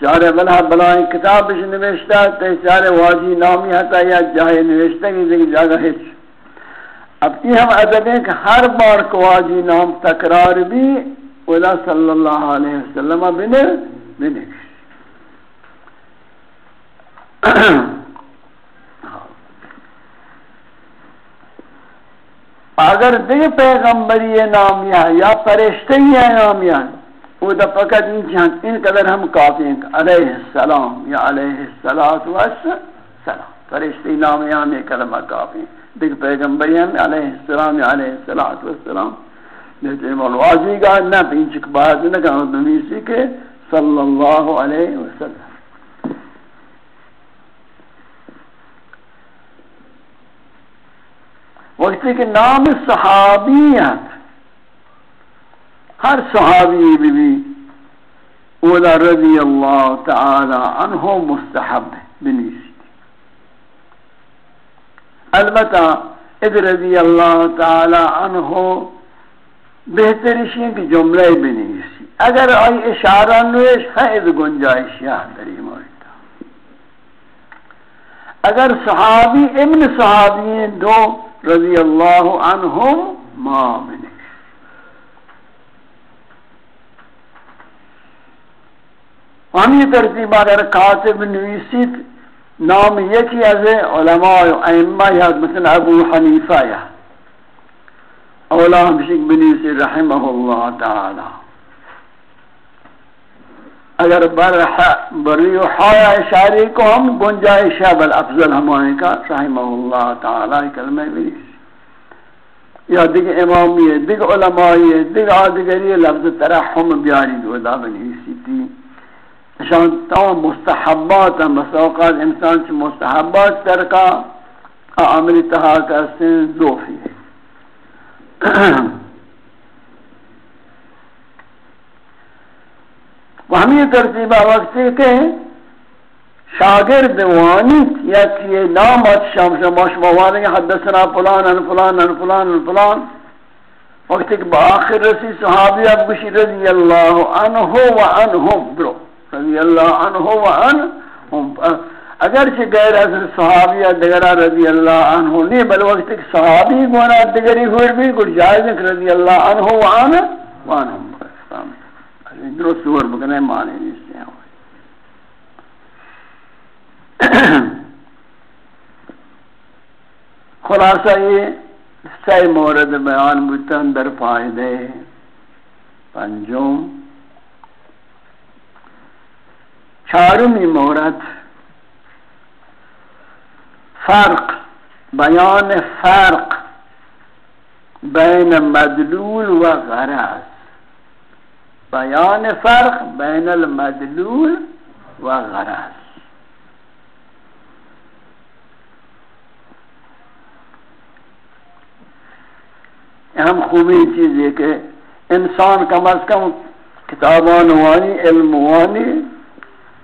چارے بلا بلائیں کتاب سے نوشتا تے چارے واجی نامی ہتا یا جاہے نوشتا کی دیکھ جاگا ہے اب یہ ہم ادب ہیں کہ ہر بار قواجی نام تکرار بھی اولا صلی اللہ علیہ وسلم بنے بنے اگر دیگه پیغمبری نام یا یا فرشته نام یا وہ دا فقط ان ہاں، ان قدر ہم کافی ہیں علیہ السلام یا علیہ السلام فرشتی نام یا ہمیں کلمہ کافی ہیں۔ دیکھ پیغمبری ہم علیہ السلام یا علیہ السلام لیتے مولوازی گا، نہ پینچک بات نہ کہاں دنیسی کے صلی اللہ علیہ وسلم۔ وقتی کہ نام صحابیت ہر صحابی بھی بھی اولا رضی اللہ تعالی عنہ مستحب بنیسی البتہ اد رضی اللہ تعالی عنہ بہترشی کی جملے بنیسی اگر آئی اشارہ نویش ہے، اد گنجائش یا دری موجودہ۔ اگر صحابی ابن صحابی دو رضی اللہ عنہم ما منی ہمی ترتیب اگر کاتب نویسید نام یکی از علماء و ائمہ یا مثل ابو حنیفہ یا۔ اولا ہمشک بنیسی رحمہ اللہ تعالی۔ اگر بری حایا اشاری کو ہم گنجائش ہے، بل افضل ہمائیں کا رحمہ اللہ تعالی کلمہ بریس یا دیکھ امامی ہے، دیکھ علمائی ہے، دیکھ آدگری لفظ ترحم بیاری دو دا بنیسی تھی شان تمام مستحبات ہیں، مساوقات، انسان چھ مستحبات ترکا عملی تہا کا سن زوفی ہے و ہمیں ترتیبہ وقت کہ شاگرد وانیت یا کہ نامت شام شما شما وانی حدثنا فلان ان فلان ان فلان ان فلان۔ وقت کہ باخر رسی صحابی اب گشی رضی اللہ عنہ و عنہم برو، رضی اللہ عنہ و عنہم اگرچہ غیر حضر صحابی دگرہ رضی اللہ عنہ نہیں، بل وقت کہ صحابی گونا دگری ہوئی بھی کچھ جائز رضی اللہ عنہ و عنہم درست سور بکنے معنی ہوئے خلاصہ یہ سی مورد بیان بتن در فائدے پنجم چارمی مورد فرق بیان فرق بین مدلول و غرض بیان فرق بین المدلول و غرض. اہم خوبی چیز یہ کہ انسان کم از کم کتابان وانی، علم وانی،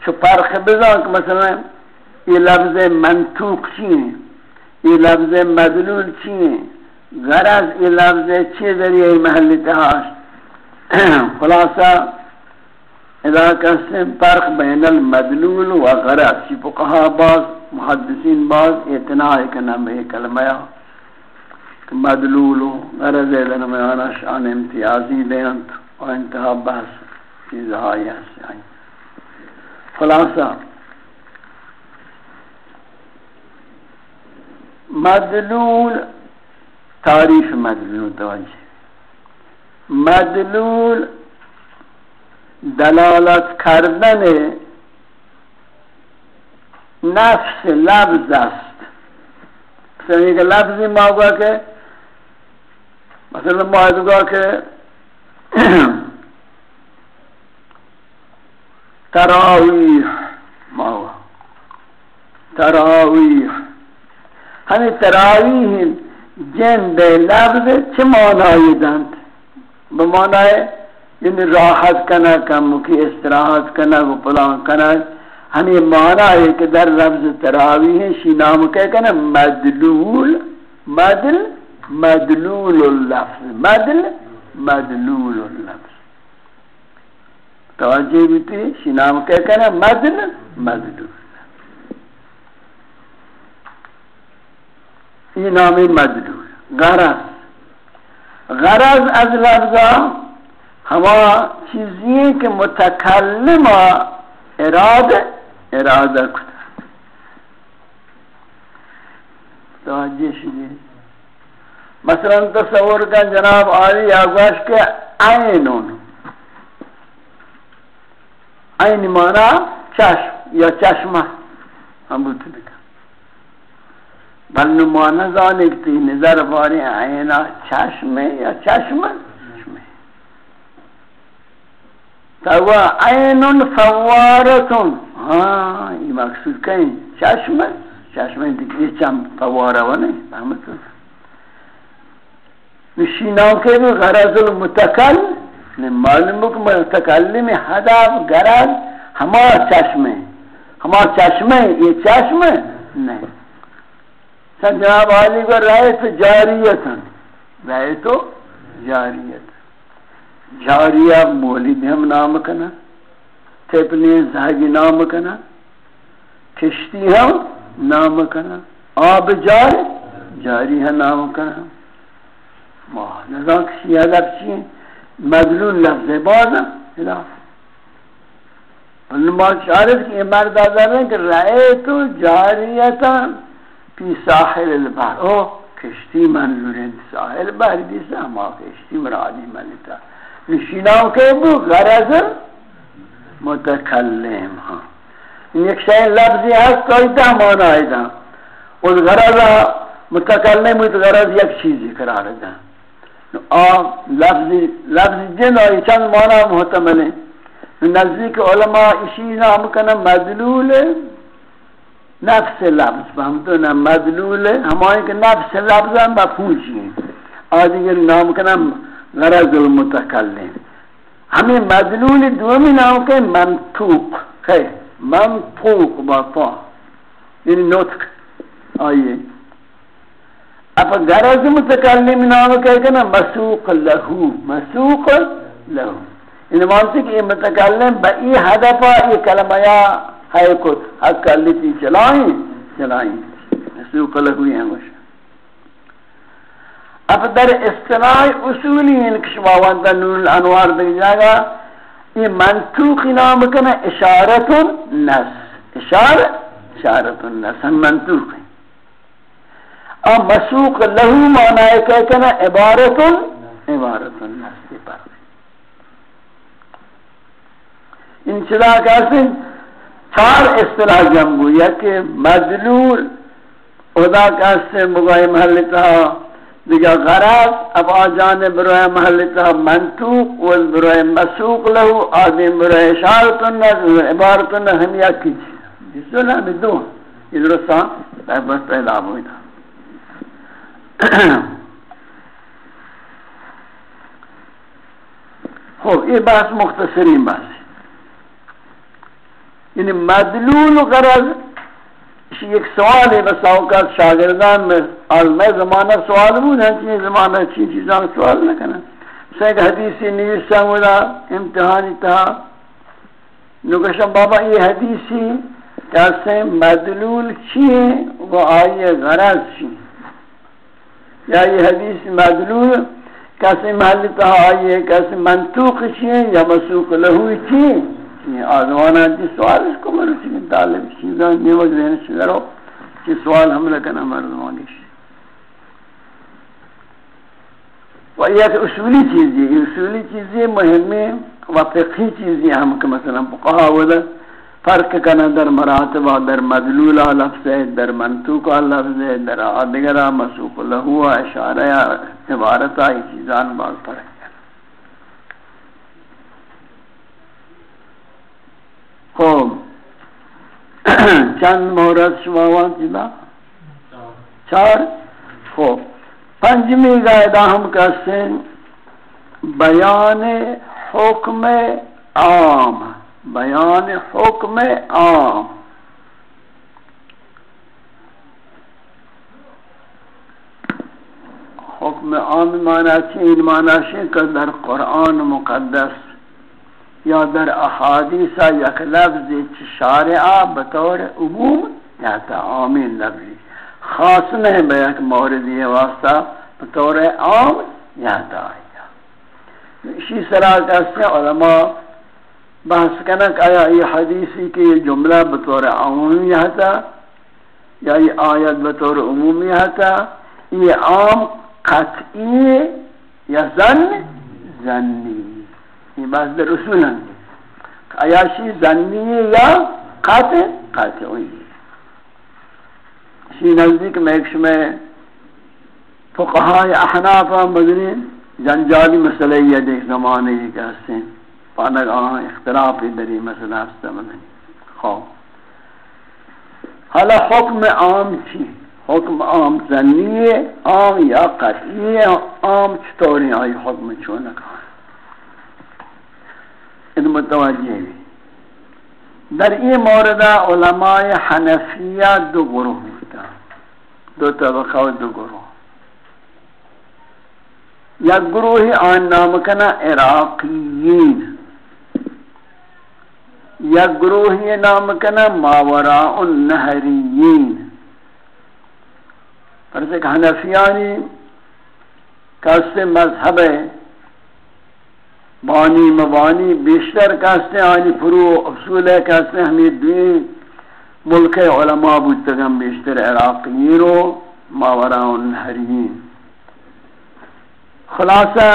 چو فرق بزن کہ مثلا یہ لفظ منطوق چیئے یہ لفظ مدلول چیئے غرض یہ لفظ چی ذریعہ محلی تحاشت خلاصہ، اذا قسم فرق بین المدلول و غرض. چی فقہا باز، محدثین باز اتناع کنا بے کلمہ مدلول و غرض ایدن شان امتیازی دینت و انتہا بحث چیز آئی ہے. خلاصہ، مدلول تعریف مدلول، توجہ. مدلول دلالت کردن نفس لفظ است. مثلا یک لفظی ما که مثلا ما که تراویح ما تراویح همین تراویح جند لفظ چه معنایی دند؟ بمانا ہے یعنی راحت کنا کم، کی استراحت کنا و پلان کنا۔ ہمیں مانا ہے کہ در لفظ تراوی ہے شی نام کہہ کنا، مدلول، مدل، مدلول اللفظ، مدل، مدلول اللفظ۔ توجہ بیتی، شی نام کہہ کنا، مدل، مدلول۔ یہ نام مدلول۔ غرض غرض از لفظا ہما چیزی کہ متکلم ارادہ ارادہ کتا۔ توجہ شدی۔ مثلا تصور کا جناب آئی آگوش کے عینون عین مانا چشم یا چشمہ۔ ہم بودتے دیکھا۔ بل نمانا زانکتی نظر باری عینا چشم یا چشم تو عین فوارتون ہاں یہ مقصود کہیں چشم چشم دیکھ چم فوارہ و نہیں فهمتون؟ نشیناو کے بھی غرض المتکل. معلوم کہ متکلم حداب غرض ہما چشم ہما چشم یہ چشم نہیں جناب علی کو رائے تو جاریت رائے تو جاریت۔ جاریہ مولی بھی ہم نام کنا تپنی زہگی نام کنا، کشتی ہم نام کنا، آب جار جاری ہے نام کنا۔ ماہ نظام کسی حدب چیئے مدلول لفظ بازا خلاف۔ علماء شارت کی مرد آدھر ہے کہ رائے تو جاریتا فی ساحل البحر. او، کشتی منظور ہے ساحل بحر دیسا ہما کشتی مرادی ملتا نشیناو کے بو غرض متکلم ہاں ایک شئی لفظی ہے کوئی تا مانا ہے دا اس غرض متکلم اس غرض یک چیزی قرار دا لفظی لفظی جن آئی چند مانا محتمل ہے نزدیک علماء اسی نام کنا مدلول نفس لفظ فهمتو نا مدلول ہمائیں کہ نفس لفظ ہم مفہوم چیئے آدھگر نام کا نام غرض المتکلم. ہمیں مدلول دومی نام کے منطوق ہے. منطوق باطا یعنی نطق. آئیے. اب غرض متکلم نام کہ کہ نا مسوق لہو. مسوق لہو. یعنی مانسی کہ یہ متکلم بئی حدفہ یہ کلمہ یا ہے کت حق کا لیتی چلائیں چلائیں اسلو قلق ہوئی ہیں گوش اب در اصطلاح اصولی انکشماوانتا نور الانوار دیکھ جائے گا۔ یہ منطوق نام کنا اشارت النس اشارت اشارت النس ہم منطوق ہیں۔ اب مسوق لہو معنی کہ کنا عبارت عبارت النس پر ان چلا کہتے ہیں چار اصطلاح جمع یا کہ مدلول خدا کا سے مغائی محلتا دیگا غرض اب آجانے برای محلتا منطوق و برای مسوق لہو آدم برای اشارتن عبارتن ہم یا کی جس دو ہمیں دو۔ یہ درستا بس پہلا ہوئی تھا۔ خوب یہ بات مختصرین بات ہے۔ یعنی مدلول غرض ایک سوال ہے، بس اوقات شاگردان میں عالم زمانہ سوال بود ہے چیز زمانہ چین چیزان سوال نہ کرنا۔ سیک حدیثی نیوسا ہودا امتحانی تھا۔ نکشم بابا، یہ حدیثی کیسے مدلول چیئے وہ آئیے غرض چیئے یا یہ حدیث مدلول کیسے محلی تہا آئیے کیسے منطوق چیئے یا مسوق لہوی چیئے یہ آزوانا جی سوال اس کو مرسی کہ طالب چیزاں نیوز دینے سے درو کہ سوال ہم لکنا مردمانی سے و یہ اصولی چیزی اصولی چیزی مهمه و فقهی چیزی هم که مثلا فقها وده فرق کنه در مراتب در مدلول لفظ ہے در منطوق لفظ ہے در آدگر مسوق له اشاره عبارت ای چیزان باز فرق خوب چند مورد شما وان جدا چار خوب پنجمی قاعدہ ہم کہتے ہیں بیان حکم عام بیان حکم عام حکم عام معنی چین معنی شکر در قرآن مقدس یا در احادیث یک لفظ شارعہ بطور عموم یا تا عامین لفظی. خاص نہیں بے ایک مورد یہ واسطہ بطور عام یاد آیا اسی طرح کہتے ہیں علماء، بحث کنک آیا یہ حدیثی کہ یہ جملہ بطور عمومی ہے یا یہ آیت بطور عمومی ہے یہ عام، قطعی یا زن زنی بحث در رسول ہیں آیا شی زنی یا قطع؟ قطعی شی نزدیک میں ایک شمع فقہاء احناف مدنی جنجالی مسئلہ یہ دیکھ زمانے یہ کہتے ہیں پانک آہاں اختلاف دری مسئلہ استمنی خواب حالا حکم عام چی؟ حکم عام زنی عام یا قطعی؟ عام چطوری؟ آئی حکم چونکا ان متوجہ بھی در این مورد علماء حنفیہ دو گروہ ہوتا۔ دو طبقہ و دو گروہ۔ یک گروہ آن نام کنا عراقیین۔ یک گروہ یہ نام ماوراء النہریین پر سے کہ حنفیانی کس مذہب ہے۔ بانی مبانی بیشتر کہتے ہیں آنی فرو افصول ہے کہتے ہیں ہمیں دوئی ملک علماء بودتگم بیشتر عراقیین و ماوراء النہریین خلاصہ،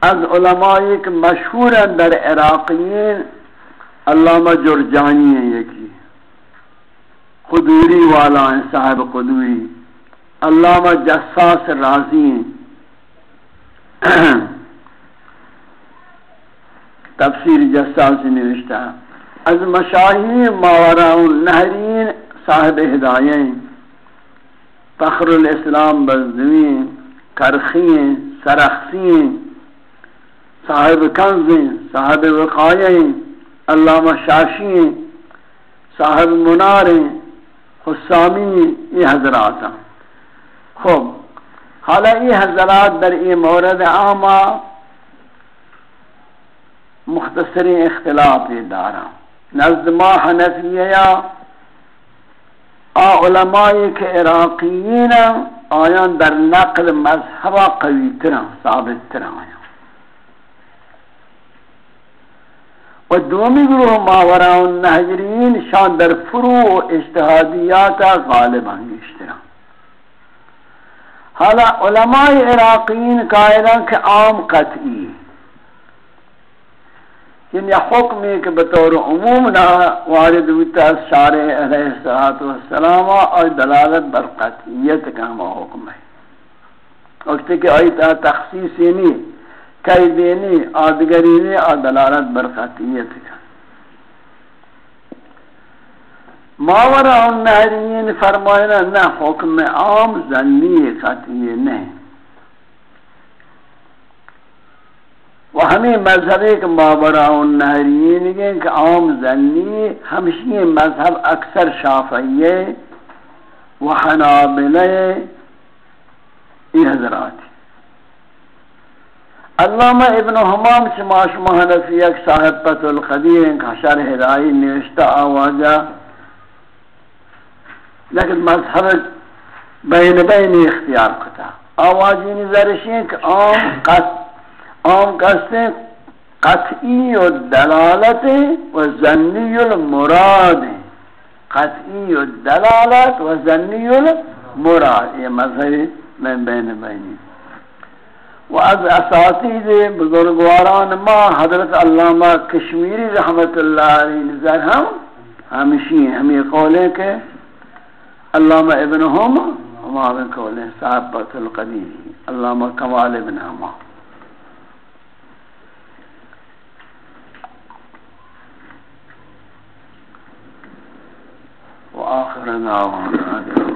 از علماء ایک مشہور در عراقیین علامہ جرجانی ہیں یکی۔ قدوری والا ہیں، صاحب قدوری۔ علامہ جساس رازی ہیں۔ تفسیر جساس نوشتا از مشاہی ماورا النہرین صاحب ہداییں فخر الاسلام بزدوین کرخین، سرخسین۔ صاحب کنزیں صاحب وقائیں علامہ شاشی صاحب منار حسامی یہ حضرات خوب حالا یہ حضرات در یہ مورد عامہ مختصر اختلاف دارا۔ نزد ما حنفیہ آ علمائی کے عراقیین آیان در نقل مذہبہ قوی تران ثابت تران آیان۔ و دومی گروہ ماورا النہجرین شان در فروع و اجتہادیات غالب انگیشترا حالا علماء عراقین قائلان کہ عام قطعی۔ یعنی حکم ہے کہ بطور عموم نہ وارد ہوتا شارع علیہ السلام اور دلالت بر قطعیت کا ہم حکم ہے۔ وقت کہ آئی تخصیصی نہیں کئی دینی آدگرینی آدلالت برخطیت کا۔ ماورا النہرین فرمائنا نہ حکم عام زنی خطیے نہیں۔ و ہمیں مذہب ایک ماورا النہرین کے کہ عام زنی ہمشی مذہب اکثر شافعیے و حنابلے یہ حضرات. علامہ ابن حمام شما شما حنفی ایک صاحب پت القدیر ان کا شرح رائی نوشتہ آوازا لیکن مذہب بین بین اختیار کتا آوازی نظرشی کہ عام قط عام قصد قطعی و دلالت و زنی المراد قطعی و دلالت و زنی المراد، یہ مذہب میں بین بین و از اساتید بزرگواران ما حضرت علامہ کشمیری رحمت اللہ علیہ نظر ہم ہمشی ہیں، ہم یہ قول ہیں کہ علامہ ابن ہم ہمارے قول ہیں صاحب بات القدیری علامہ کمال ابن ہما وآخر دعوانا